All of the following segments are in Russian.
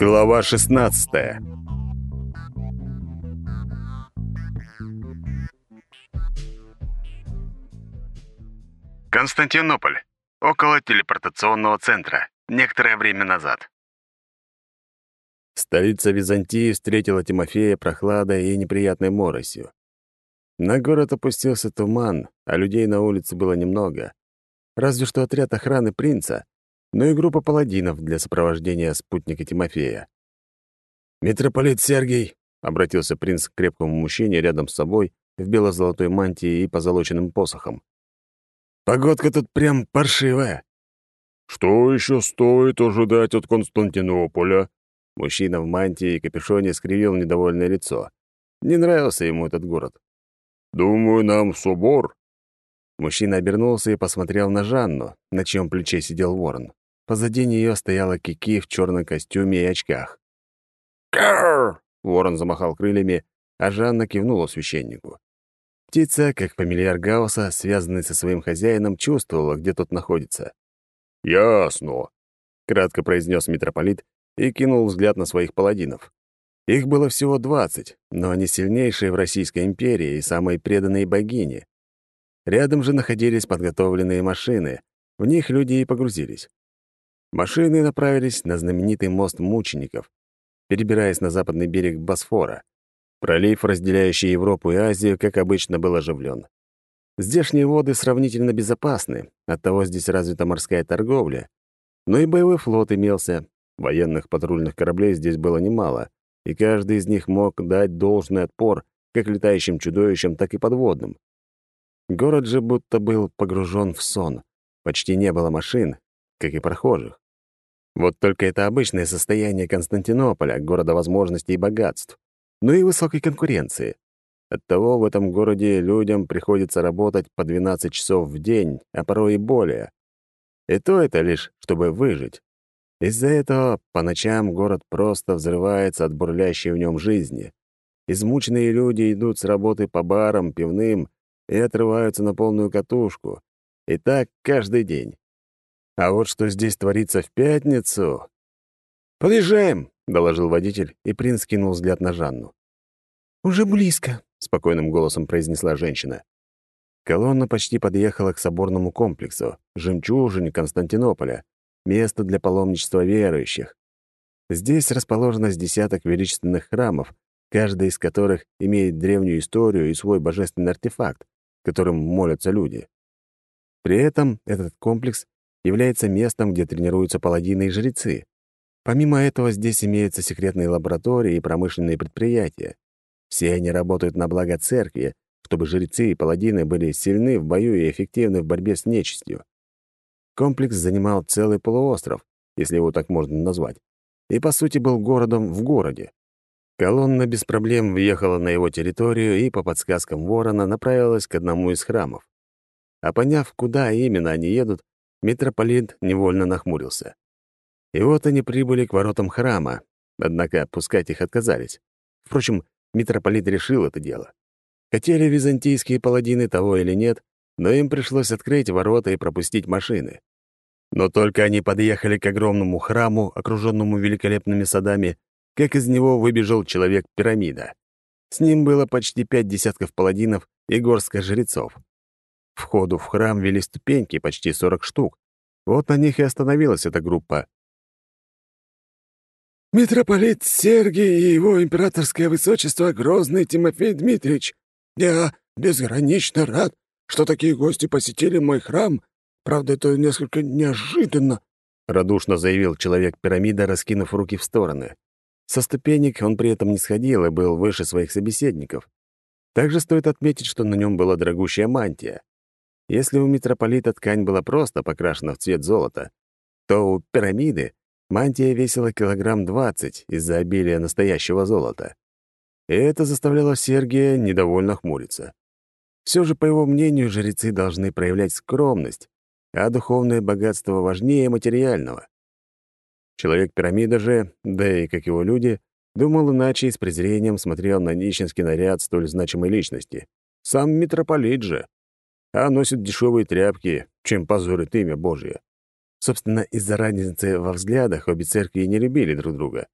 Глава 16 Константинополь. Около телепортационного центра. Некоторое время назад. Столица Византии встретила Тимофея прохладой и неприятной моросью. На город опустился туман, а людей на улице было немного. Разве что отряд охраны принца, но и группа паладинов для сопровождения спутника Тимофея. «Митрополит Сергий!» — обратился принц к крепкому мужчине рядом с собой в бело-золотой мантии и позолоченным посохом. «Погодка тут прям паршивая». «Что еще стоит ожидать от Константинополя?» Мужчина в мантии и капюшоне скривил недовольное лицо. Не нравился ему этот город. «Думаю, нам в собор». Мужчина обернулся и посмотрел на Жанну, на чьем плече сидел ворон. Позади нее стояла Кики в черном костюме и очках. «Кар!» — ворон замахал крыльями, а Жанна кивнула священнику. Птица, как фамильяр Гаусса, связанный со своим хозяином, чувствовала, где тот находится. «Ясно», — кратко произнес митрополит и кинул взгляд на своих паладинов. Их было всего двадцать, но они сильнейшие в Российской империи и самые преданные богини. Рядом же находились подготовленные машины, в них люди и погрузились. Машины направились на знаменитый мост мучеников, перебираясь на западный берег Босфора. Пролив, разделяющий Европу и Азию, как обычно, был оживлен. Здешние воды сравнительно безопасны, оттого здесь развита морская торговля. Но и боевой флот имелся. Военных патрульных кораблей здесь было немало, и каждый из них мог дать должный отпор как летающим чудовищам, так и подводным. Город же будто был погружен в сон. Почти не было машин, как и прохожих. Вот только это обычное состояние Константинополя, города возможностей и богатств, но и высокой конкуренции. Оттого в этом городе людям приходится работать по 12 часов в день, а порой и более. И то это лишь, чтобы выжить. Из-за этого по ночам город просто взрывается от бурлящей в нем жизни. Измученные люди идут с работы по барам, пивным и отрываются на полную катушку. И так каждый день. А вот что здесь творится в пятницу... «Подъезжаем!» — доложил водитель, и принц кинул взгляд на Жанну. «Уже близко», — спокойным голосом произнесла женщина. Колонна почти подъехала к соборному комплексу, жемчужине Константинополя, место для паломничества верующих. Здесь расположено с десяток величественных храмов, каждый из которых имеет древнюю историю и свой божественный артефакт, которым молятся люди. При этом этот комплекс является местом, где тренируются паладины и жрецы. Помимо этого, здесь имеются секретные лаборатории и промышленные предприятия. Все они работают на благо церкви, чтобы жрецы и паладины были сильны в бою и эффективны в борьбе с нечистью. Комплекс занимал целый полуостров, если его так можно назвать, и, по сути, был городом в городе. Колонна без проблем въехала на его территорию и, по подсказкам ворона, направилась к одному из храмов. А поняв, куда именно они едут, митрополит невольно нахмурился. И вот они прибыли к воротам храма, однако пускать их отказались. Впрочем, митрополит решил это дело. Хотели византийские паладины того или нет, но им пришлось открыть ворота и пропустить машины. Но только они подъехали к огромному храму, окруженному великолепными садами, как из него выбежал человек-пирамида. С ним было почти пять десятков паладинов и горстка жрецов. Входу в храм вели ступеньки, почти сорок штук. Вот на них и остановилась эта группа. «Митрополит Сергий и его императорское высочество Грозный Тимофей Дмитриевич, я безгранично рад, что такие гости посетили мой храм Правда, это несколько неожиданно», — радушно заявил человек-пирамида, раскинув руки в стороны. Со ступенек он при этом не сходил и был выше своих собеседников. Также стоит отметить, что на нем была дорогущая мантия. Если у митрополита ткань была просто покрашена в цвет золота, то у пирамиды мантия весила килограмм двадцать из-за обилия настоящего золота. И это заставляло Сергия недовольно хмуриться. Все же, по его мнению, жрецы должны проявлять скромность, а духовное богатство важнее материального. Человек-пирамида же, да и как его люди, думал иначе и с презрением смотрел на нищенский наряд столь значимой личности. Сам митрополит же. А носит дешевые тряпки, чем позорит имя Божье. Собственно, из-за разницы во взглядах обе церкви не любили друг друга.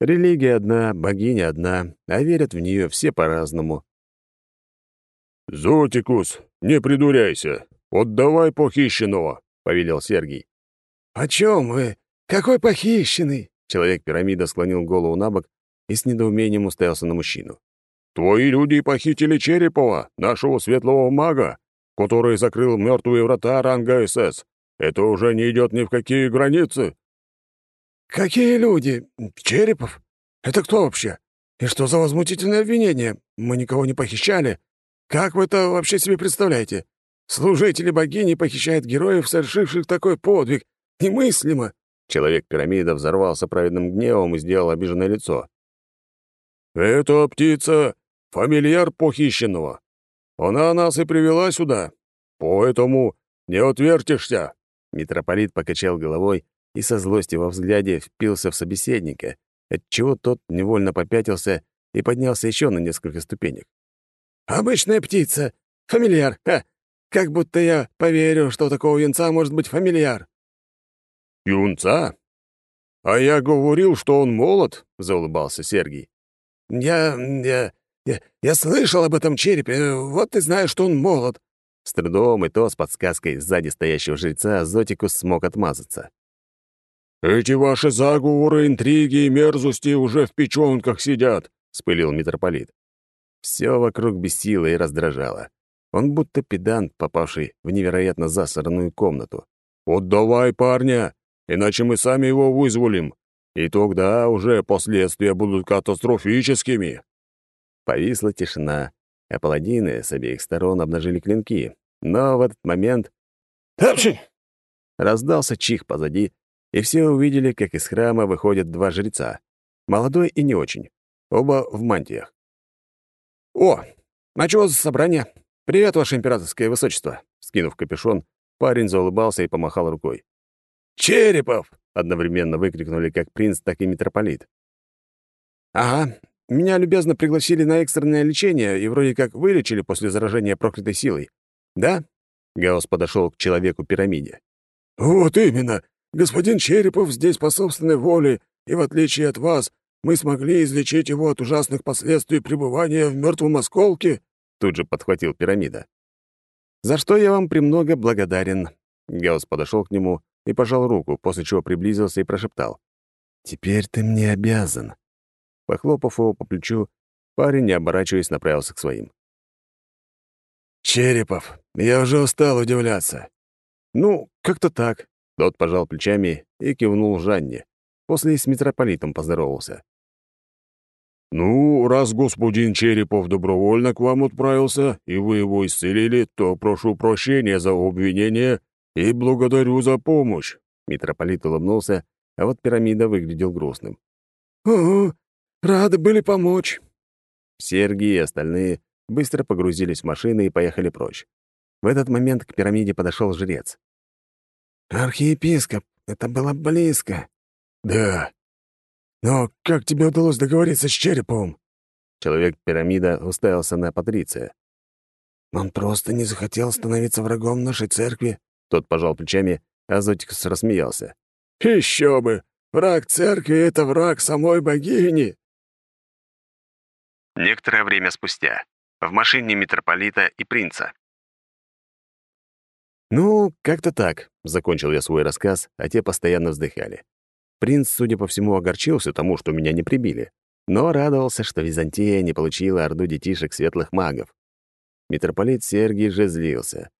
Религия одна, богиня одна, а верят в нее все по-разному. «Зотикус, не придуряйся. Отдавай похищенного», — повелел Сергий. «О чем вы? Какой похищенный?» Человек-пирамида склонил голову на бок и с недоумением уставился на мужчину. «Твои люди похитили Черепова, нашего светлого мага, который закрыл мертвые врата ранга СС. Это уже не идет ни в какие границы». «Какие люди? Черепов? Это кто вообще? И что за возмутительное обвинение? Мы никого не похищали. Как вы это вообще себе представляете? Служители богини похищают героев, совершивших такой подвиг. Немыслимо!» Человек-пирамида взорвался праведным гневом и сделал обиженное лицо. «Это птица — фамильяр похищенного. Она нас и привела сюда. Поэтому не отвертишься!» Митрополит покачал головой и со злостью во взгляде впился в собеседника, отчего тот невольно попятился и поднялся еще на несколько ступенек. «Обычная птица. Фамильяр. Ха! Как будто я поверю, что у такого юнца может быть фамильяр». «Юнца? А я говорил, что он молод», — заулыбался Сергий. «Я... я... я, я слышал об этом черепе. Вот ты знаешь, что он молод». С трудом и то с подсказкой сзади стоящего жреца Зотикус смог отмазаться. «Эти ваши заговоры, интриги и мерзости уже в печёнках сидят», — спылил митрополит. Все вокруг бесило и раздражало. Он будто педант, попавший в невероятно засранную комнату. «Отдавай парня, иначе мы сами его вызволим, и тогда уже последствия будут катастрофическими». Повисла тишина, а паладины с обеих сторон обнажили клинки. Но в этот момент... «Тапши!» Раздался чих позади, и все увидели, как из храма выходят два жреца. Молодой и не очень. Оба в мантиях. «О, а чего за собрание? Привет, ваше императорское высочество!» Скинув капюшон, парень заулыбался и помахал рукой. «Черепов!» — одновременно выкрикнули как принц, так и митрополит. «Ага, меня любезно пригласили на экстренное лечение и вроде как вылечили после заражения проклятой силой. Да?» Гаус подошел к человеку-пирамиде. «Вот именно! Господин Черепов здесь по собственной воле, и в отличие от вас, мы смогли излечить его от ужасных последствий пребывания в мертвом осколке», тут же подхватил пирамида. «За что я вам премного благодарен». Гаус подошел к нему и пожал руку, после чего приблизился и прошептал. «Теперь ты мне обязан». Похлопав его по плечу, парень, не оборачиваясь, направился к своим. «Черепов, я уже устал удивляться». «Ну, как-то так». Тот пожал плечами и кивнул Жанне. После с митрополитом поздоровался. «Ну, раз господин Черепов добровольно к вам отправился, и вы его исцелили, то прошу прощения за обвинение и благодарю за помощь». Митрополит улыбнулся, а вот пирамида выглядел грустным. «Ого, рады были помочь». Сергий и остальные быстро погрузились в машины и поехали прочь. В этот момент к пирамиде подошел жрец. «Архиепископ, это было близко». «Да, «Но как тебе удалось договориться с Череповым?» Человек-пирамида уставился на Патриция. «Он просто не захотел становиться врагом нашей церкви». Тот пожал плечами, а Зотикус рассмеялся. «Еще бы! Враг церкви — это враг самой богини!» Некоторое время спустя. В машине митрополита и принца. «Ну, как-то так», — закончил я свой рассказ, а те постоянно вздыхали. Принц, судя по всему, огорчился тому, что меня не прибили, но радовался, что Византия не получила орду детишек светлых магов. Митрополит Сергий же злился.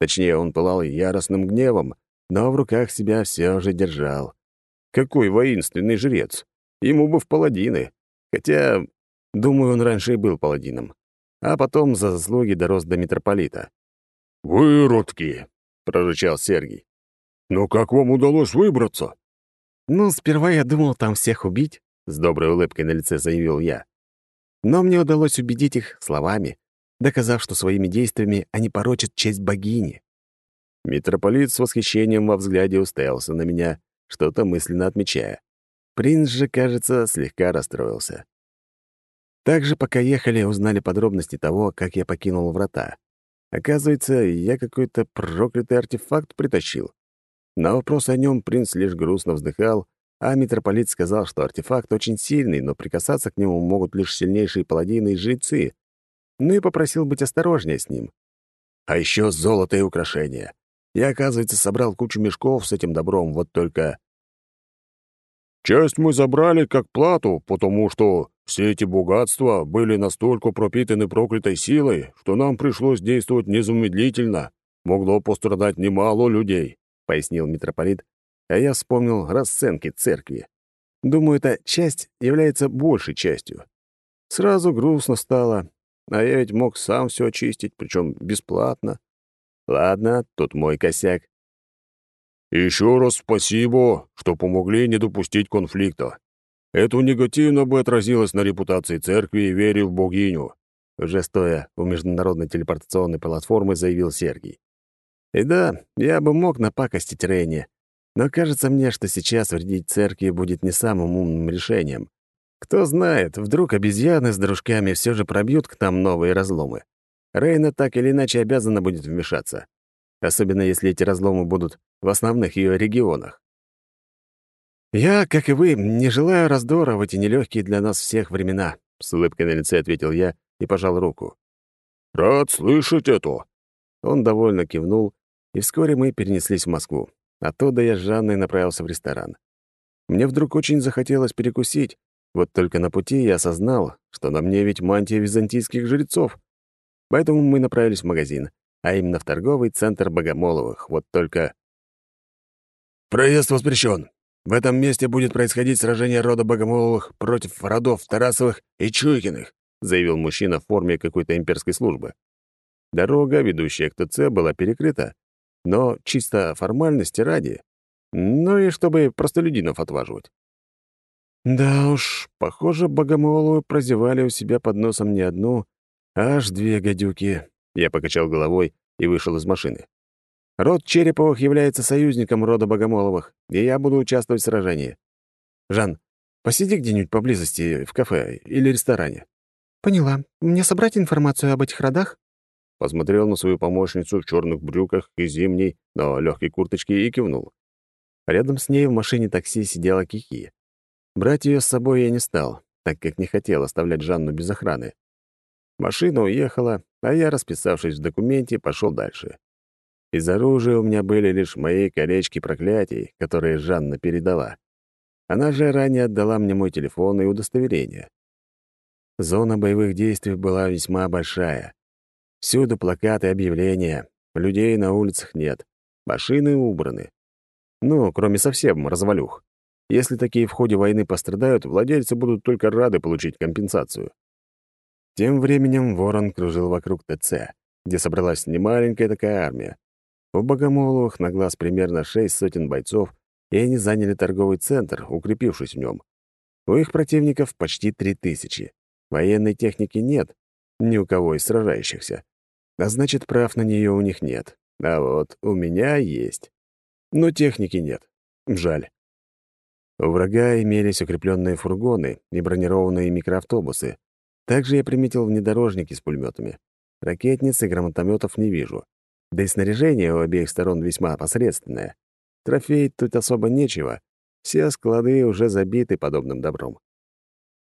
Точнее, он пылал яростным гневом, но в руках себя все же держал. Какой воинственный жрец! Ему бы в паладины. Хотя, думаю, он раньше и был паладином. А потом за заслуги дорос до митрополита. «Выродки!» — прорычал Сергий. «Но как вам удалось выбраться?» «Ну, сперва я думал там всех убить», — с доброй улыбкой на лице заявил я. Но мне удалось убедить их словами, доказав, что своими действиями они порочат честь богини. Митрополит с восхищением во взгляде уставился на меня, что-то мысленно отмечая. Принц же, кажется, слегка расстроился. Также, пока ехали, узнали подробности того, как я покинул врата. Оказывается, я какой-то проклятый артефакт притащил. На вопрос о нем принц лишь грустно вздыхал а митрополит сказал, что артефакт очень сильный, но прикасаться к нему могут лишь сильнейшие паладины и жрецы. Ну и попросил быть осторожнее с ним. А еще золото и украшения. Я, оказывается, собрал кучу мешков с этим добром, вот только... Часть мы забрали как плату, потому что все эти богатства были настолько пропитаны проклятой силой, что нам пришлось действовать незамедлительно. Могло пострадать немало людей», — пояснил митрополит, а я вспомнил расценки церкви. Думаю, эта часть является большей частью. Сразу грустно стало, а я ведь мог сам все очистить, причем бесплатно. Ладно, тут мой косяк. Еще раз спасибо, что помогли не допустить конфликта. Это негативно бы отразилось на репутации церкви и вере в богиню», уже стоя у международной телепортационной платформы заявил Сергий. И да, я бы мог напакостить Рейне, но кажется мне, что сейчас вредить церкви будет не самым умным решением. Кто знает, вдруг обезьяны с дружками все же пробьют к нам новые разломы. Рейна так или иначе обязана будет вмешаться особенно если эти разломы будут в основных ее регионах. «Я, как и вы, не желаю раздора в эти нелегкие для нас всех времена», — с улыбкой на лице ответил я и пожал руку. «Рад слышать это!» Он довольно кивнул, и вскоре мы перенеслись в Москву. Оттуда я с Жанной направился в ресторан. Мне вдруг очень захотелось перекусить, вот только на пути я осознал, что на мне ведь мантия византийских жрецов. Поэтому мы направились в магазин, а именно в торговый центр Богомоловых. Вот только... «Проезд воспрещен. В этом месте будет происходить сражение рода Богомоловых против родов Тарасовых и Чуйкиных», заявил мужчина в форме какой-то имперской службы. Дорога, ведущая к ТЦ, была перекрыта, но чисто формальности ради. Ну и чтобы простолюдинов отваживать. Да уж, похоже, Богомоловы прозевали у себя под носом не одну, а аж две гадюки. Я покачал головой и вышел из машины. Род Череповых является союзником рода Богомоловых, и я буду участвовать в сражении. Жан, посиди где-нибудь поблизости, в кафе или ресторане. Поняла. Мне собрать информацию об этих родах? Посмотрел на свою помощницу в черных брюках и зимней, но легкой курточке и кивнул. Рядом с ней в машине такси сидела Кики. Брать ее с собой я не стал, так как не хотел оставлять Жанну без охраны. Машина уехала, а я, расписавшись в документе, пошел дальше. Из оружия у меня были лишь мои колечки проклятий, которые Жанна передала. Она же ранее отдала мне мой телефон и удостоверение. Зона боевых действий была весьма большая. Всюду плакаты, объявления. Людей на улицах нет. Машины убраны. Ну, кроме совсем развалюх. Если такие в ходе войны пострадают, владельцы будут только рады получить компенсацию. Тем временем ворон кружил вокруг ТЦ, где собралась немаленькая такая армия. У Богомоловых на глаз примерно шесть сотен бойцов, и они заняли торговый центр, укрепившись в нем. У их противников почти три тысячи. Военной техники нет, ни у кого из сражающихся. А значит, прав на нее у них нет. А вот у меня есть. Но техники нет. Жаль. У врага имелись укрепленные фургоны и бронированные микроавтобусы, также я приметил внедорожники с пулеметами. Ракетниц и гранатометов не вижу. Да и снаряжение у обеих сторон весьма посредственное. Трофеить тут особо нечего. Все склады уже забиты подобным добром.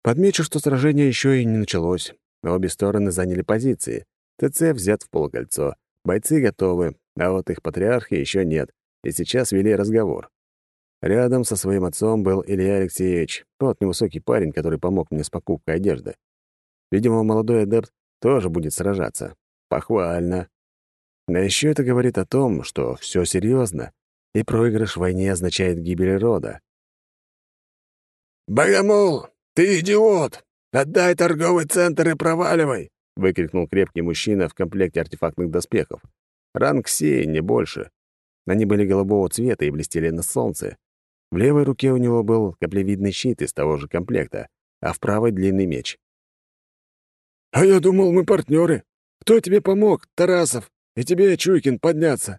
Подмечу, что сражение еще и не началось. Обе стороны заняли позиции. ТЦ взят в полукольцо. Бойцы готовы, а вот их патриархи еще нет, и сейчас вели разговор. Рядом со своим отцом был Илья Алексеевич, тот невысокий парень, который помог мне с покупкой одежды. Видимо, молодой адепт тоже будет сражаться. Похвально. Но еще это говорит о том, что все серьезно, и проигрыш в войне означает гибель рода. «Богомол, ты идиот! Отдай торговый центр и проваливай!» — выкрикнул крепкий мужчина в комплекте артефактных доспехов. Ранг сей, не больше. Они были голубого цвета и блестели на солнце. В левой руке у него был каплевидный щит из того же комплекта, а в правой — длинный меч. «А я думал, мы партнеры. Кто тебе помог, Тарасов? И тебе, Чуйкин, подняться?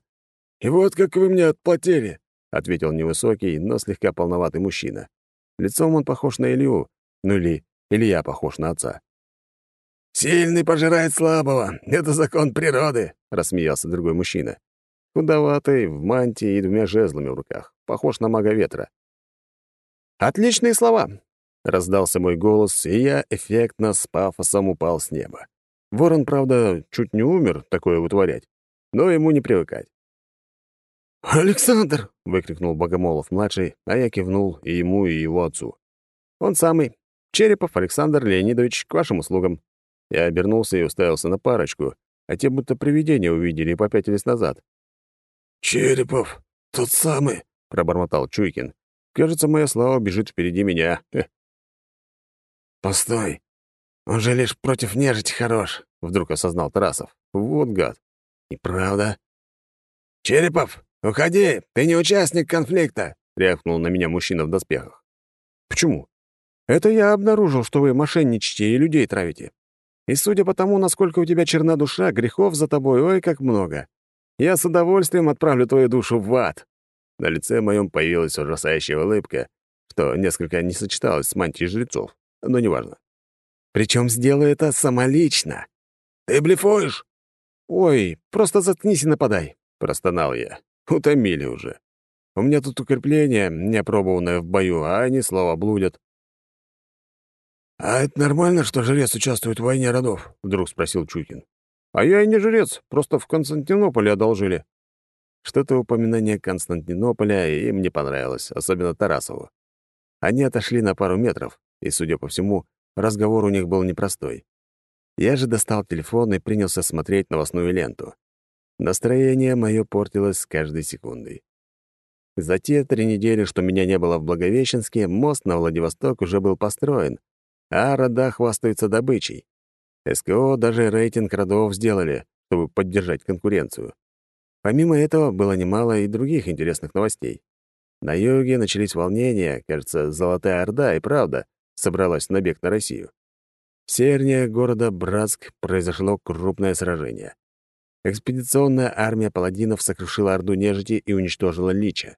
И вот как вы мне отплатили», — ответил невысокий, но слегка полноватый мужчина. Лицом он похож на Илью, ну или Илья похож на отца. «Сильный пожирает слабого. Это закон природы», — рассмеялся другой мужчина. Худоватый, в мантии и двумя жезлами в руках. Похож на мага ветра. Отличные слова!» Раздался мой голос, и я эффектно с пафосом упал с неба. Ворон, правда, чуть не умер такое вытворять, но ему не привыкать. «Александр!» — выкрикнул Богомолов-младший, а я кивнул и ему, и его отцу. «Он самый. Черепов Александр Леонидович, к вашим услугам». Я обернулся и уставился на парочку, а те будто привидения увидели и попятились назад. «Черепов, тот самый!» — пробормотал Чуйкин. «Кажется, моя слава бежит впереди меня». «Постой! Он же лишь против нежити хорош!» — вдруг осознал Тарасов. «Вот гад!» «И правда?» «Черепов, «Уходи! Ты не участник конфликта!» — рявкнул на меня мужчина в доспехах. «Почему? Это я обнаружил, что вы мошенничаете и людей травите. И судя по тому, насколько у тебя черна душа, грехов за тобой ой как много. Я с удовольствием отправлю твою душу в ад». На лице моем появилась ужасающая улыбка, что несколько не сочеталось с мантией жрецов, но неважно. Причем сделаю это самолично. «Ты блефуешь?» «Ой, просто заткнись и нападай», — простонал я. Утомили уже. У меня тут укрепление, не опробованное в бою, а они слова блудят. «А это нормально, что жрец участвует в войне родов?» — вдруг спросил Чукин. «А я и не жрец, просто в Константинополе одолжили». Что-то упоминание Константинополя им не понравилось, особенно Тарасову. Они отошли на пару метров, и, судя по всему, разговор у них был непростой. Я же достал телефон и принялся смотреть новостную ленту. Настроение мое портилось с каждой секундой. За те три недели, что меня не было в Благовещенске, мост на Владивосток уже был построен, а рода хвастаются добычей. СКО даже рейтинг родов сделали, чтобы поддержать конкуренцию. Помимо этого, было немало и других интересных новостей. На юге начались волнения, кажется, Золотая Орда и правда собралась на бег на Россию. В севернее города Братск произошло крупное сражение. Экспедиционная армия паладинов сокрушила орду нежити и уничтожила лича.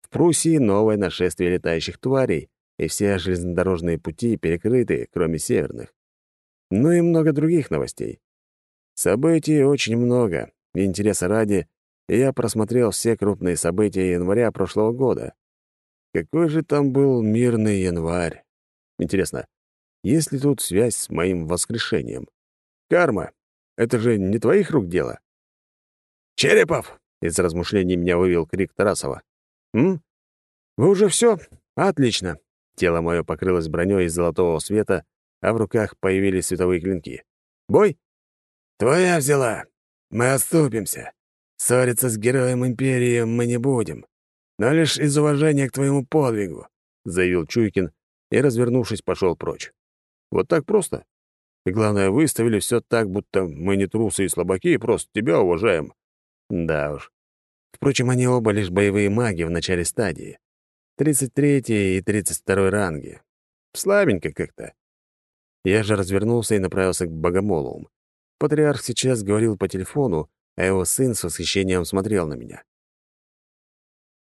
В Пруссии новое нашествие летающих тварей, и все железнодорожные пути перекрыты, кроме северных. Ну и много других новостей. Событий очень много, интереса ради я просмотрел все крупные события января прошлого года. Какой же там был мирный январь? Интересно, есть ли тут связь с моим воскрешением? Карма, это же не твоих рук дело. «Черепов!» — из размышлений меня вывел крик Тарасова. «М? Вы уже все? Отлично!» Тело мое покрылось броней из золотого света, а в руках появились световые клинки. «Бой?» «Твоя взяла. Мы отступимся. Ссориться с героем Империи мы не будем, но лишь из уважения к твоему подвигу», — заявил Чуйкин и, развернувшись, пошел прочь. «Вот так просто?» И главное, выставили все так, будто мы не трусы и слабаки, просто тебя уважаем. Да уж. Впрочем, они оба лишь боевые маги в начале стадии. 33 и 32 ранги. Слабенько как-то. Я же развернулся и направился к Богомоловым. Патриарх сейчас говорил по телефону, а его сын с восхищением смотрел на меня.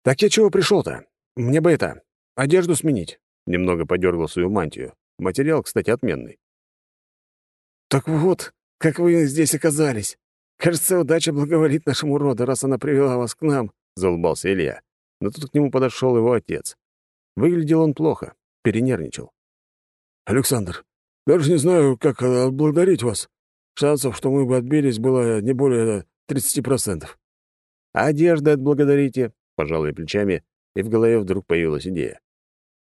«Так я чего пришел-то? Мне бы это, одежду сменить». Немного подергал свою мантию. Материал, кстати, отменный. «Так вот, как вы здесь оказались. Кажется, удача благоволит нашему роду, раз она привела вас к нам», — заулыбался Илья. Но тут к нему подошел его отец. Выглядел он плохо, перенервничал. «Александр, даже не знаю, как отблагодарить вас. Шансов, что мы бы отбились, было не более 30%. «Одежды отблагодарите», — пожал я плечами, и в голове вдруг появилась идея.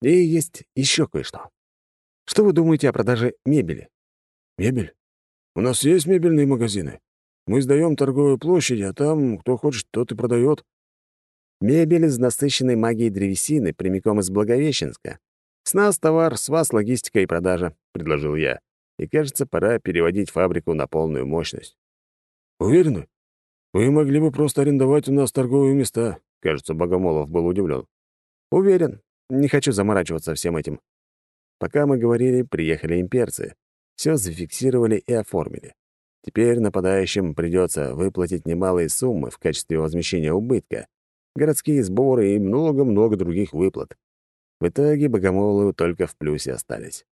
«И есть еще кое-что. Что вы думаете о продаже мебели?» «Мебель? У нас есть мебельные магазины. Мы сдаем торговые площади, а там кто хочет, тот и продает». «Мебель из насыщенной магией древесины прямиком из Благовещенска. С нас товар, с вас логистика и продажа», — предложил я. И, кажется, пора переводить фабрику на полную мощность. «Уверены? Вы могли бы просто арендовать у нас торговые места», — кажется, Богомолов был удивлен. «Уверен. Не хочу заморачиваться всем этим». Пока мы говорили, приехали имперцы. Все зафиксировали и оформили. Теперь нападающим придется выплатить немалые суммы в качестве возмещения убытка, городские сборы и много-много других выплат. В итоге богомолы только в плюсе остались.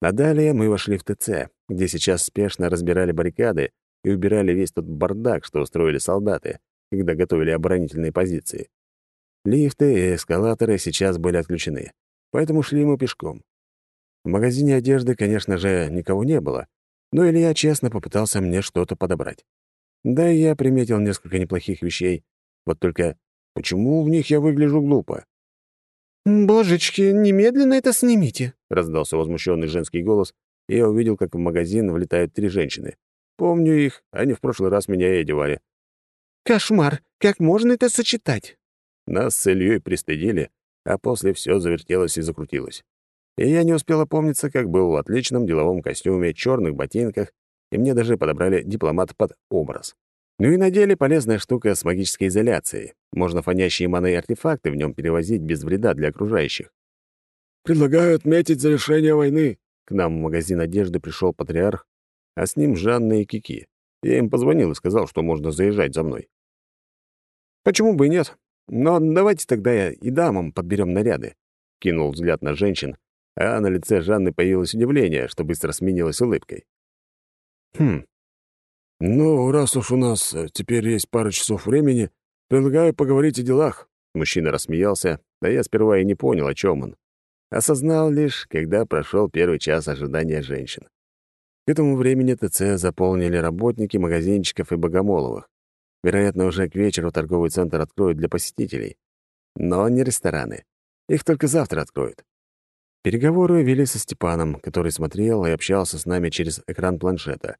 А далее мы вошли в ТЦ, где сейчас спешно разбирали баррикады и убирали весь тот бардак, что устроили солдаты, когда готовили оборонительные позиции. Лифты и эскалаторы сейчас были отключены, поэтому шли мы пешком. В магазине одежды, конечно же, никого не было, но Илья честно попытался мне что-то подобрать. Да и я приметил несколько неплохих вещей, вот только почему в них я выгляжу глупо? «Божечки, немедленно это снимите!» — раздался возмущенный женский голос, и я увидел, как в магазин влетают три женщины. Помню их, они в прошлый раз меня и одевали. «Кошмар! Как можно это сочетать?» Нас с Ильей пристыдили, а после все завертелось и закрутилось. И я не успел опомниться, как был в отличном деловом костюме, черных ботинках, и мне даже подобрали дипломат под образ. Ну и надели полезная штука с магической изоляцией. Можно фонящие маны артефакты в нем перевозить без вреда для окружающих. «Предлагаю отметить завершение войны». К нам в магазин одежды пришел патриарх, а с ним Жанна и Кики. Я им позвонил и сказал, что можно заезжать за мной. «Почему бы и нет? Но давайте тогда и дамам подберем наряды», — кинул взгляд на женщин, а на лице Жанны появилось удивление, что быстро сменилось улыбкой. «Хм. Ну, раз уж у нас э, теперь есть пара часов времени, предлагаю поговорить о делах». Мужчина рассмеялся, а я сперва и не понял, о чем он. Осознал лишь, когда прошел первый час ожидания женщин. К этому времени ТЦ заполнили работники магазинчиков и богомоловых. Вероятно, уже к вечеру торговый центр откроют для посетителей. Но не рестораны. Их только завтра откроют. Переговоры вели со Степаном, который смотрел и общался с нами через экран планшета.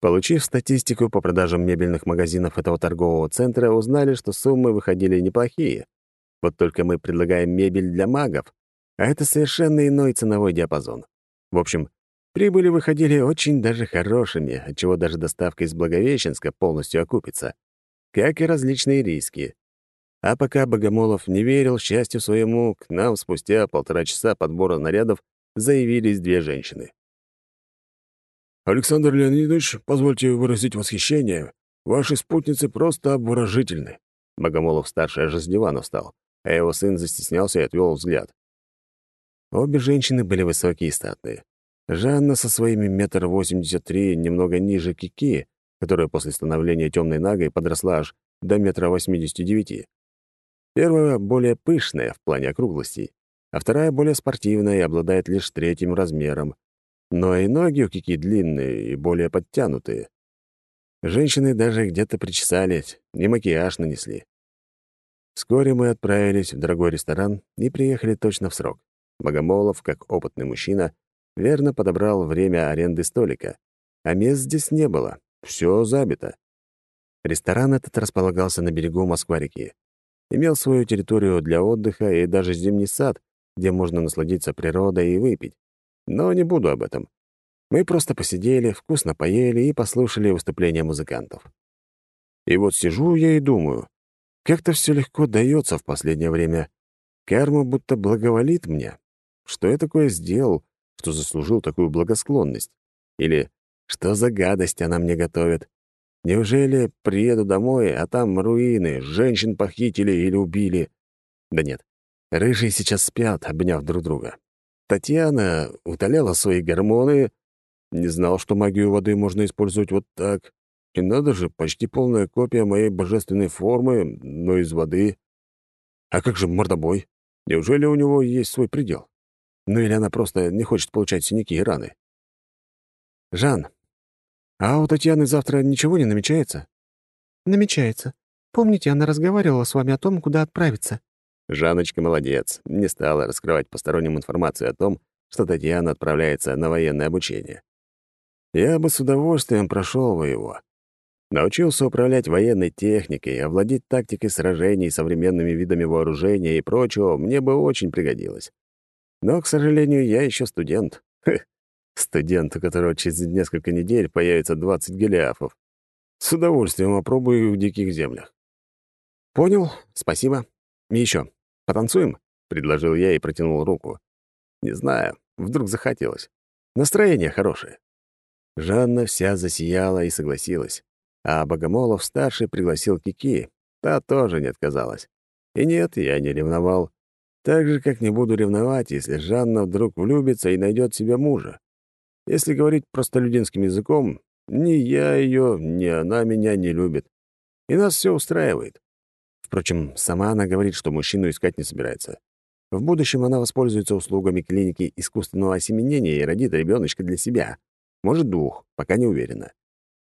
Получив статистику по продажам мебельных магазинов этого торгового центра, узнали, что суммы выходили неплохие. Вот только мы предлагаем мебель для магов, а это совершенно иной ценовой диапазон. В общем, прибыли выходили очень даже хорошими, отчего даже доставка из Благовещенска полностью окупится, как и различные риски. А пока Богомолов не верил счастью своему, к нам спустя полтора часа подбора нарядов заявились две женщины. «Александр Леонидович, позвольте выразить восхищение. Ваши спутницы просто обворожительны». Богомолов-старший аж с дивана встал, а его сын застеснялся и отвел взгляд. Обе женщины были высокие и статные. Жанна со своими метр восемьдесят три немного ниже Кики, которая после становления темной нагой подросла аж до метра восьмидесяти девяти. Первая более пышная в плане округлостей, а вторая более спортивная и обладает лишь третьим размером. Но и ноги у Кики длинные и более подтянутые. Женщины даже где-то причесались, и макияж нанесли. Вскоре мы отправились в дорогой ресторан и приехали точно в срок. Богомолов, как опытный мужчина, верно подобрал время аренды столика, а мест здесь не было, все забито. Ресторан этот располагался на берегу Москва-реки имел свою территорию для отдыха и даже зимний сад, где можно насладиться природой и выпить. Но не буду об этом. Мы просто посидели, вкусно поели и послушали выступления музыкантов. И вот сижу я и думаю, как-то все легко дается в последнее время. Карма будто благоволит мне. Что я такое сделал, что заслужил такую благосклонность? Или что за гадость она мне готовит? Неужели приеду домой, а там руины, женщин похитили или убили? Да нет, рыжие сейчас спят, обняв друг друга. Татьяна утоляла свои гормоны, не знал, что магию воды можно использовать вот так. И надо же, почти полная копия моей божественной формы, но из воды. А как же мордобой? Неужели у него есть свой предел? Ну или она просто не хочет получать синяки и раны? «Жан, «А у Татьяны завтра ничего не намечается?» «Намечается. Помните, она разговаривала с вами о том, куда отправиться?» Жаночка молодец, не стала раскрывать посторонним информацию о том, что Татьяна отправляется на военное обучение. Я бы с удовольствием прошел бы его. Научился управлять военной техникой, овладеть тактикой сражений, современными видами вооружения и прочего мне бы очень пригодилось. Но, к сожалению, я еще студент. Студент, у которого через несколько недель появится 20 гелиафов. С удовольствием опробую в диких землях. Понял, спасибо. И еще, потанцуем? Предложил я и протянул руку. Не знаю, вдруг захотелось. Настроение хорошее. Жанна вся засияла и согласилась. А Богомолов-старший пригласил Кики. Та тоже не отказалась. И нет, я не ревновал. Так же, как не буду ревновать, если Жанна вдруг влюбится и найдет себе мужа. Если говорить простолюдинским языком, ни я ее, ни она меня не любит. И нас все устраивает. Впрочем, сама она говорит, что мужчину искать не собирается. В будущем она воспользуется услугами клиники искусственного осеменения и родит ребеночка для себя. Может, двух, пока не уверена.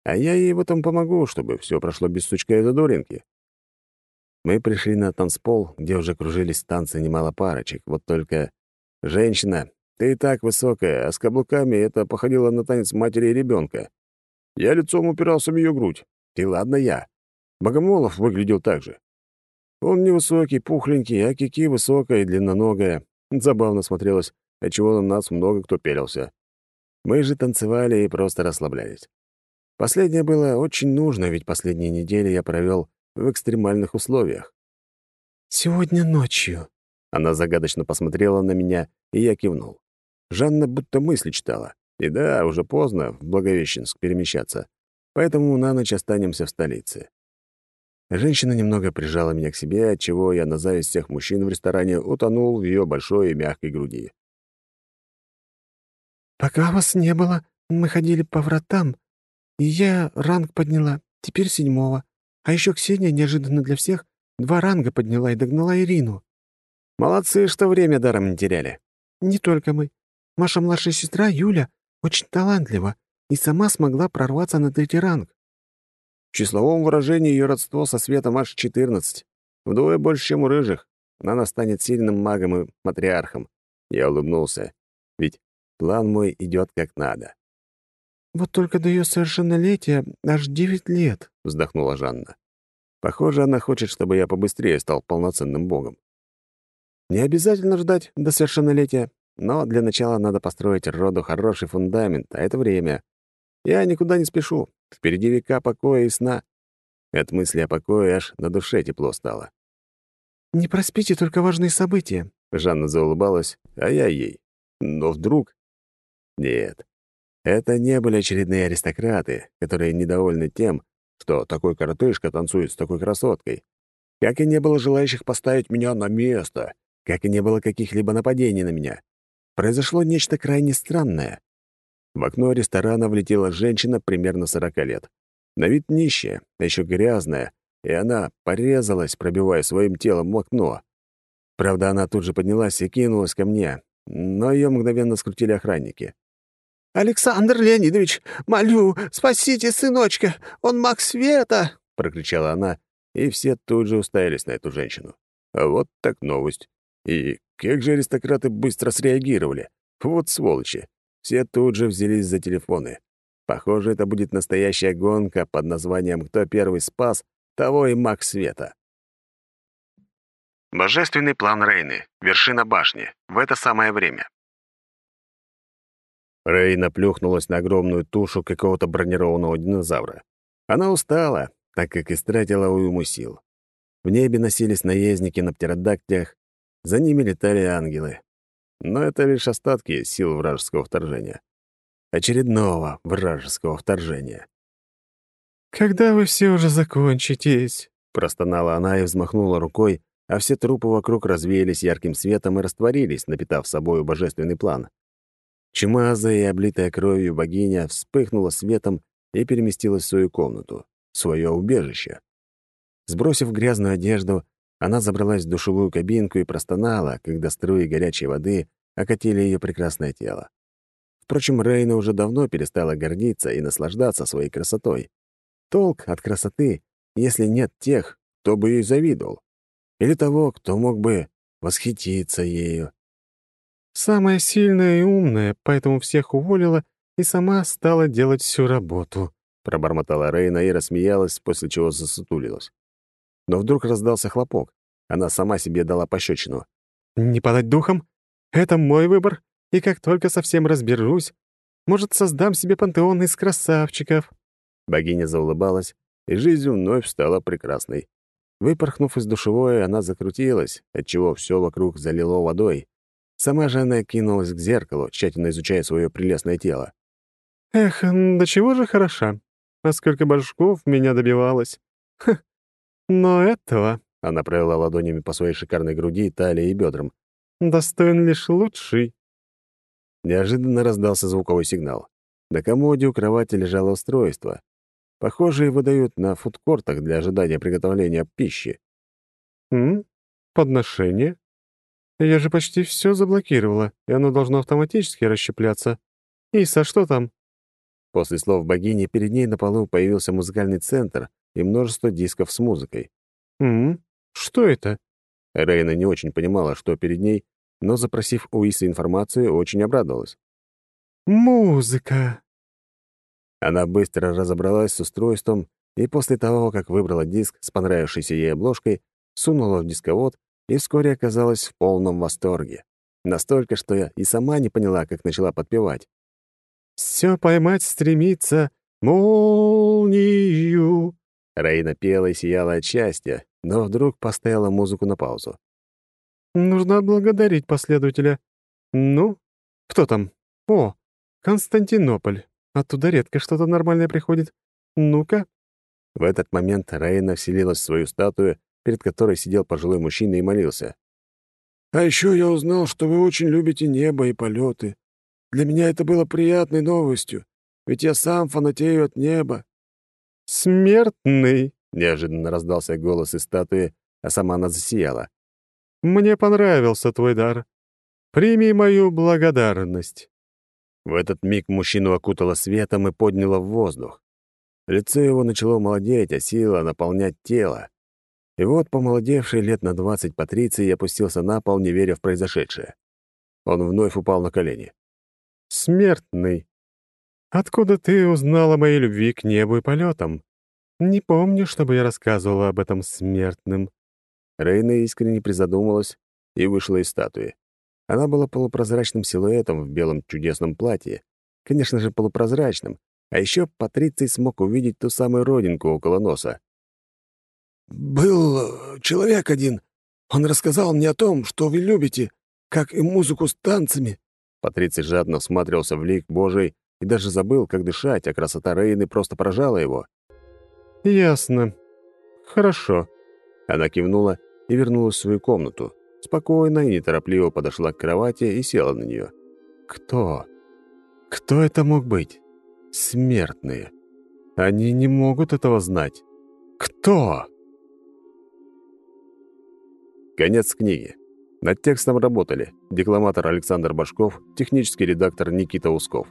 А я ей в этом помогу, чтобы все прошло без сучка и задоринки. Мы пришли на танцпол, где уже кружились танцы немало парочек. Вот только... Женщина, ты и так высокая, а с каблуками это походило на танец матери и ребенка. Я лицом упирался в ее грудь. И ладно я. Богомолов выглядел так же. Он невысокий, пухленький, а Кики высокая и длинноногая. Забавно смотрелось, отчего на нас много кто пелился. Мы же танцевали и просто расслаблялись. Последнее было очень нужно, ведь последние недели я провел в экстремальных условиях. «Сегодня ночью». Она загадочно посмотрела на меня, и я кивнул. Жанна будто мысли читала. И да, уже поздно в Благовещенск перемещаться, поэтому на ночь останемся в столице. Женщина немного прижала меня к себе, отчего я на зависть всех мужчин в ресторане утонул в ее большой и мягкой груди. «Пока вас не было, мы ходили по вратам, и я ранг подняла, теперь седьмого. А еще Ксения неожиданно для всех два ранга подняла и догнала Ирину». «Молодцы, что время даром не теряли». «Не только мы. Маша младшая сестра Юля очень талантлива и сама смогла прорваться на третий ранг. В числовом выражении ее родство со светом аж 14. Вдвое больше, чем у рыжих. Она станет сильным магом и матриархом. Я улыбнулся. Ведь план мой идет как надо. «Вот только до ее совершеннолетия аж девять лет», — вздохнула Жанна. «Похоже, она хочет, чтобы я побыстрее стал полноценным богом. Не обязательно ждать до совершеннолетия, но для начала надо построить роду хороший фундамент, а это время. Я никуда не спешу. Впереди века покоя и сна. От мысли о покое аж на душе тепло стало. «Не проспите только важные события», — Жанна заулыбалась, а я ей. Но вдруг... Нет, это не были очередные аристократы, которые недовольны тем, что такой коротышка танцует с такой красоткой. Как и не было желающих поставить меня на место, как и не было каких-либо нападений на меня. Произошло нечто крайне странное. В окно ресторана влетела женщина примерно сорока лет. На вид нищая, а еще грязная, и она порезалась, пробивая своим телом в окно. Правда, она тут же поднялась и кинулась ко мне, но ее мгновенно скрутили охранники. «Александр Леонидович, молю, спасите сыночка, он маг света!» — прокричала она, и все тут же уставились на эту женщину. Вот так новость. И как же аристократы быстро среагировали. Вот сволочи. Все тут же взялись за телефоны. Похоже, это будет настоящая гонка под названием «Кто первый спас, того и маг света». Божественный план Рейны. Вершина башни. В это самое время. Рейна плюхнулась на огромную тушу какого-то бронированного динозавра. Она устала, так как истратила уйму сил. В небе носились наездники на птеродактилях, за ними летали ангелы. Но это лишь остатки сил вражеского вторжения. Очередного вражеского вторжения. «Когда вы все уже закончитесь?» — простонала она и взмахнула рукой, а все трупы вокруг развеялись ярким светом и растворились, напитав собою божественный план. Чумазая и облитая кровью богиня вспыхнула светом и переместилась в свою комнату, в свое убежище. Сбросив грязную одежду, она забралась в душевую кабинку и простонала, когда струи горячей воды окатили ее прекрасное тело. Впрочем, Рейна уже давно перестала гордиться и наслаждаться своей красотой. Толк от красоты, если нет тех, кто бы ей завидовал. Или того, кто мог бы восхититься ею. «Самая сильная и умная, поэтому всех уволила и сама стала делать всю работу», — пробормотала Рейна и рассмеялась, после чего засутулилась. Но вдруг раздался хлопок. Она сама себе дала пощечину. «Не падать духом? Это мой выбор, и как только совсем разберусь, может, создам себе пантеон из красавчиков». Богиня заулыбалась, и жизнь вновь стала прекрасной. Выпорхнув из душевой, она закрутилась, отчего все вокруг залило водой. Сама же она кинулась к зеркалу, тщательно изучая свое прелестное тело. «Эх, до чего же хороша. А сколько башков меня добивалось. Ха, но этого...» — она провела ладонями по своей шикарной груди, талии и бедрам. «Достоин лишь лучший». Неожиданно раздался звуковой сигнал. На комоде у кровати лежало устройство. Похожие выдают на фудкортах для ожидания приготовления пищи. М? Подношение? Я же почти все заблокировала, и оно должно автоматически расщепляться. Иса, что там? После слов богини перед ней на полу появился музыкальный центр и множество дисков с музыкой. «М? Что это?» Рейна не очень понимала, что перед ней, но, запросив у Исы информацию, очень обрадовалась. «Музыка!» Она быстро разобралась с устройством и после того, как выбрала диск с понравившейся ей обложкой, сунула в дисковод и вскоре оказалась в полном восторге. Настолько, что я и сама не поняла, как начала подпевать. «Все поймать стремится молнию». Рейна пела и сияла от счастья, но вдруг поставила музыку на паузу. «Нужно благодарить последователя. Ну, кто там? О, Константинополь. Оттуда редко что-то нормальное приходит. Ну-ка». В этот момент Рейна вселилась в свою статую, перед которой сидел пожилой мужчина и молился. «А еще я узнал, что вы очень любите небо и полеты. Для меня это было приятной новостью, ведь я сам фанатею от неба». «Смертный!» — неожиданно раздался голос из статуи, а сама она засияла. «Мне понравился твой дар. Прими мою благодарность». В этот миг мужчину окутало светом и подняло в воздух. Лицо его начало молодеть, а сила наполнять тело. И вот помолодевший лет на двадцать Патриций опустился на пол, не веря в произошедшее. Он вновь упал на колени. «Смертный, откуда ты узнала о моей любви к небу и полетам? Не помню, чтобы я рассказывала об этом смертным». Рейна искренне призадумалась и вышла из статуи. Она была полупрозрачным силуэтом в белом чудесном платье. Конечно же, полупрозрачным. А еще Патриций смог увидеть ту самую родинку около носа. «Был человек один. Он рассказал мне о том, что вы любите, как и музыку с танцами. Патриций жадно всматривался в лик Божий и даже забыл, как дышать, а красота Рейны просто поражала его. «Ясно. Хорошо». Она кивнула и вернулась в свою комнату. Спокойно и неторопливо подошла к кровати и села на нее. «Кто? Кто это мог быть? Смертные. Они не могут этого знать. Кто?» Конец книги. Над текстом работали декламатор Александр Башков, технический редактор Никита Усков.